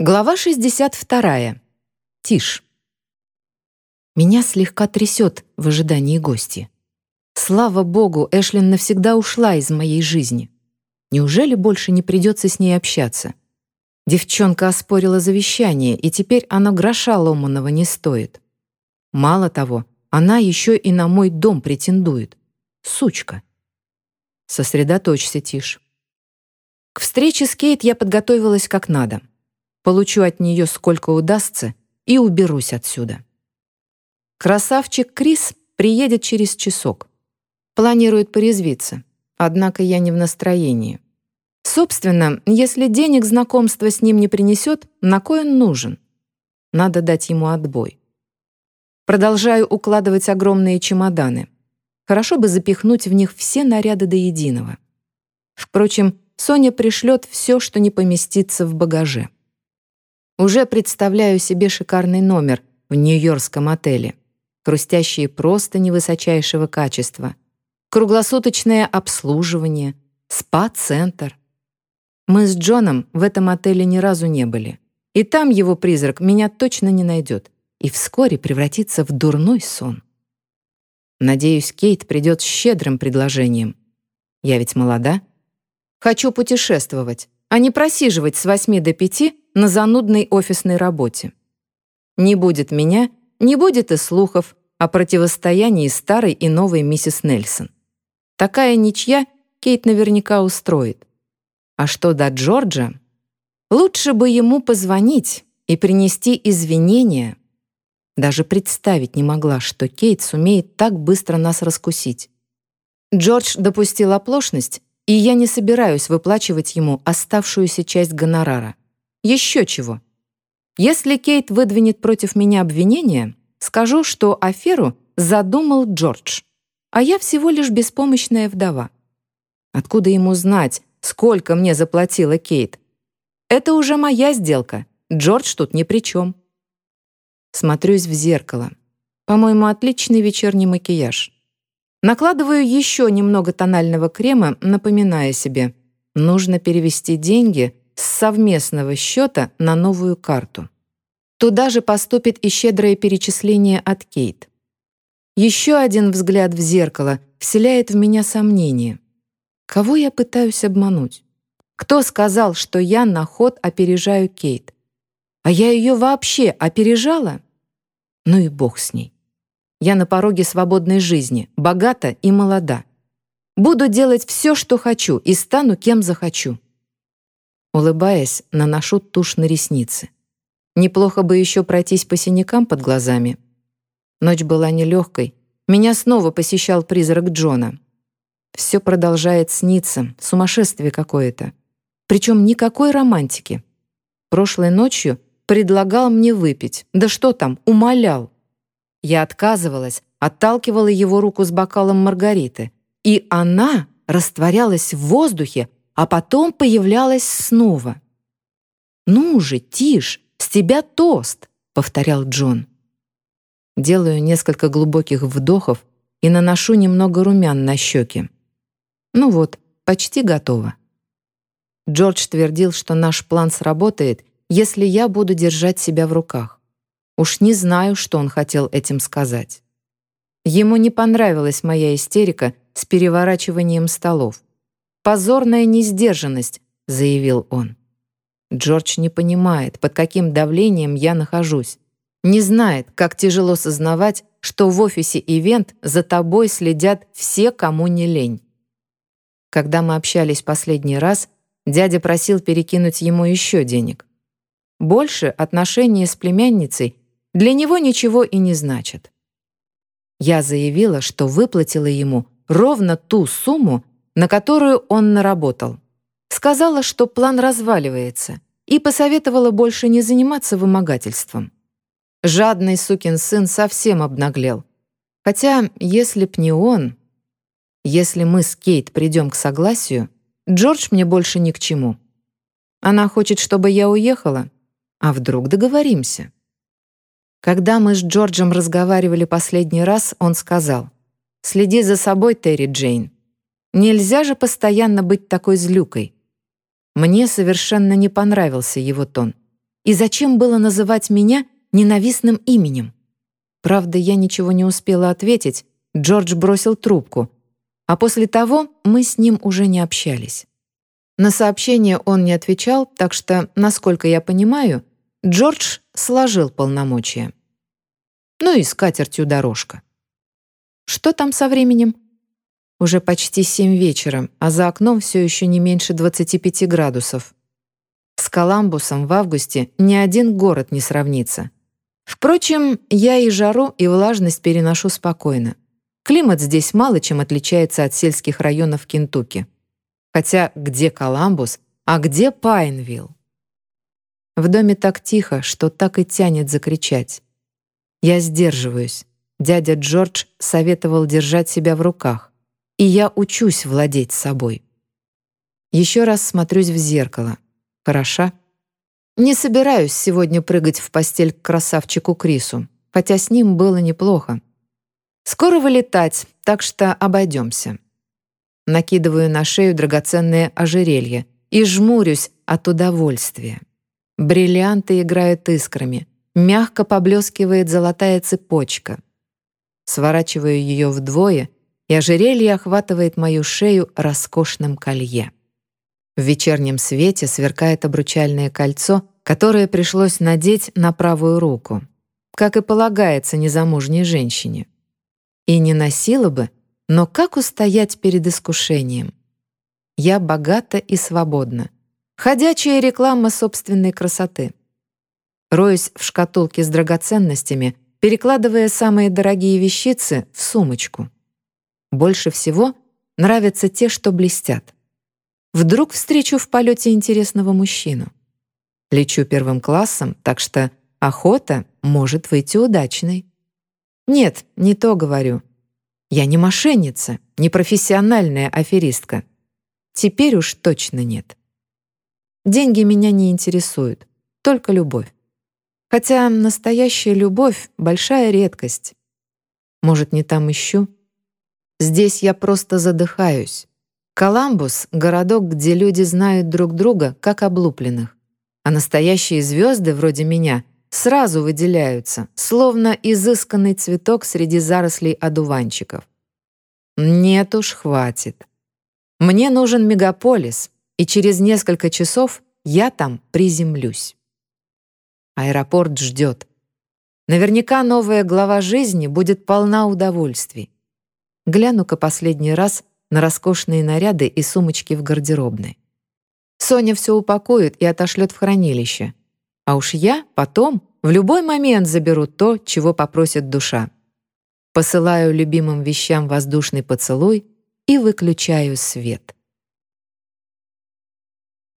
Глава 62. Тишь. Меня слегка трясет в ожидании гости. Слава богу, Эшлин навсегда ушла из моей жизни. Неужели больше не придется с ней общаться? Девчонка оспорила завещание, и теперь оно гроша ломаного не стоит. Мало того, она еще и на мой дом претендует. Сучка. Сосредоточься, Тиш. К встрече с Кейт я подготовилась как надо — получу от нее сколько удастся и уберусь отсюда. Красавчик Крис приедет через часок. Планирует порезвиться, однако я не в настроении. Собственно, если денег знакомство с ним не принесет, на кой он нужен? Надо дать ему отбой. Продолжаю укладывать огромные чемоданы. Хорошо бы запихнуть в них все наряды до единого. Впрочем, Соня пришлет все, что не поместится в багаже. Уже представляю себе шикарный номер в нью-йоркском отеле. Хрустящие простыни высочайшего качества, круглосуточное обслуживание, спа-центр. Мы с Джоном в этом отеле ни разу не были. И там его призрак меня точно не найдет и вскоре превратится в дурной сон. Надеюсь, Кейт придет с щедрым предложением. Я ведь молода. Хочу путешествовать, а не просиживать с восьми до пяти на занудной офисной работе. Не будет меня, не будет и слухов о противостоянии старой и новой миссис Нельсон. Такая ничья Кейт наверняка устроит. А что до Джорджа? Лучше бы ему позвонить и принести извинения. Даже представить не могла, что Кейт сумеет так быстро нас раскусить. Джордж допустил оплошность, и я не собираюсь выплачивать ему оставшуюся часть гонорара. Еще чего. Если Кейт выдвинет против меня обвинение, скажу, что аферу задумал Джордж, а я всего лишь беспомощная вдова. Откуда ему знать, сколько мне заплатила Кейт? Это уже моя сделка. Джордж тут ни при чем. Смотрюсь в зеркало. По-моему, отличный вечерний макияж. Накладываю еще немного тонального крема, напоминая себе, нужно перевести деньги с совместного счета на новую карту. Туда же поступит и щедрое перечисление от Кейт. Еще один взгляд в зеркало вселяет в меня сомнение. Кого я пытаюсь обмануть? Кто сказал, что я на ход опережаю Кейт? А я ее вообще опережала? Ну и бог с ней. Я на пороге свободной жизни, богата и молода. Буду делать все, что хочу, и стану кем захочу. Улыбаясь, наношу тушь на ресницы. Неплохо бы еще пройтись по синякам под глазами. Ночь была нелегкой. Меня снова посещал призрак Джона. Все продолжает сниться, сумасшествие какое-то. Причем никакой романтики. Прошлой ночью предлагал мне выпить. Да что там, умолял. Я отказывалась, отталкивала его руку с бокалом Маргариты. И она растворялась в воздухе, а потом появлялась снова. «Ну же, тишь, с тебя тост!» — повторял Джон. Делаю несколько глубоких вдохов и наношу немного румян на щеки. Ну вот, почти готово. Джордж твердил, что наш план сработает, если я буду держать себя в руках. Уж не знаю, что он хотел этим сказать. Ему не понравилась моя истерика с переворачиванием столов. «Позорная несдержанность», — заявил он. Джордж не понимает, под каким давлением я нахожусь. Не знает, как тяжело сознавать, что в офисе «Ивент» за тобой следят все, кому не лень. Когда мы общались последний раз, дядя просил перекинуть ему еще денег. Больше отношения с племянницей для него ничего и не значат. Я заявила, что выплатила ему ровно ту сумму, на которую он наработал. Сказала, что план разваливается, и посоветовала больше не заниматься вымогательством. Жадный сукин сын совсем обнаглел. Хотя, если б не он... Если мы с Кейт придем к согласию, Джордж мне больше ни к чему. Она хочет, чтобы я уехала, а вдруг договоримся? Когда мы с Джорджем разговаривали последний раз, он сказал, «Следи за собой, Терри Джейн. Нельзя же постоянно быть такой злюкой. Мне совершенно не понравился его тон. И зачем было называть меня ненавистным именем? Правда, я ничего не успела ответить, Джордж бросил трубку, а после того мы с ним уже не общались. На сообщение он не отвечал, так что, насколько я понимаю, Джордж сложил полномочия. Ну и с катертью дорожка. Что там со временем? Уже почти семь вечера, а за окном все еще не меньше 25 градусов. С Коламбусом в августе ни один город не сравнится. Впрочем, я и жару, и влажность переношу спокойно. Климат здесь мало чем отличается от сельских районов Кентукки. Хотя где Коламбус, а где Пайнвилл? В доме так тихо, что так и тянет закричать. Я сдерживаюсь. Дядя Джордж советовал держать себя в руках. И я учусь владеть собой. Еще раз смотрюсь в зеркало. Хороша? Не собираюсь сегодня прыгать в постель к красавчику Крису, хотя с ним было неплохо. Скоро вылетать, так что обойдемся. Накидываю на шею драгоценное ожерелье и жмурюсь от удовольствия. Бриллианты играют искрами, мягко поблескивает золотая цепочка. Сворачиваю ее вдвое, и ожерелье охватывает мою шею роскошным колье. В вечернем свете сверкает обручальное кольцо, которое пришлось надеть на правую руку, как и полагается незамужней женщине. И не носила бы, но как устоять перед искушением? Я богата и свободна. Ходячая реклама собственной красоты. Роюсь в шкатулке с драгоценностями, перекладывая самые дорогие вещицы в сумочку. Больше всего нравятся те, что блестят. Вдруг встречу в полете интересного мужчину. Лечу первым классом, так что охота может выйти удачной. Нет, не то говорю. Я не мошенница, не профессиональная аферистка. Теперь уж точно нет. Деньги меня не интересуют, только любовь. Хотя настоящая любовь — большая редкость. Может, не там ищу? Здесь я просто задыхаюсь. Коламбус — городок, где люди знают друг друга, как облупленных. А настоящие звезды вроде меня сразу выделяются, словно изысканный цветок среди зарослей одуванчиков. Нет уж, хватит. Мне нужен мегаполис, и через несколько часов я там приземлюсь. Аэропорт ждет. Наверняка новая глава жизни будет полна удовольствий. Гляну-ка последний раз на роскошные наряды и сумочки в гардеробной. Соня все упакует и отошлет в хранилище. А уж я потом в любой момент заберу то, чего попросит душа. Посылаю любимым вещам воздушный поцелуй и выключаю свет.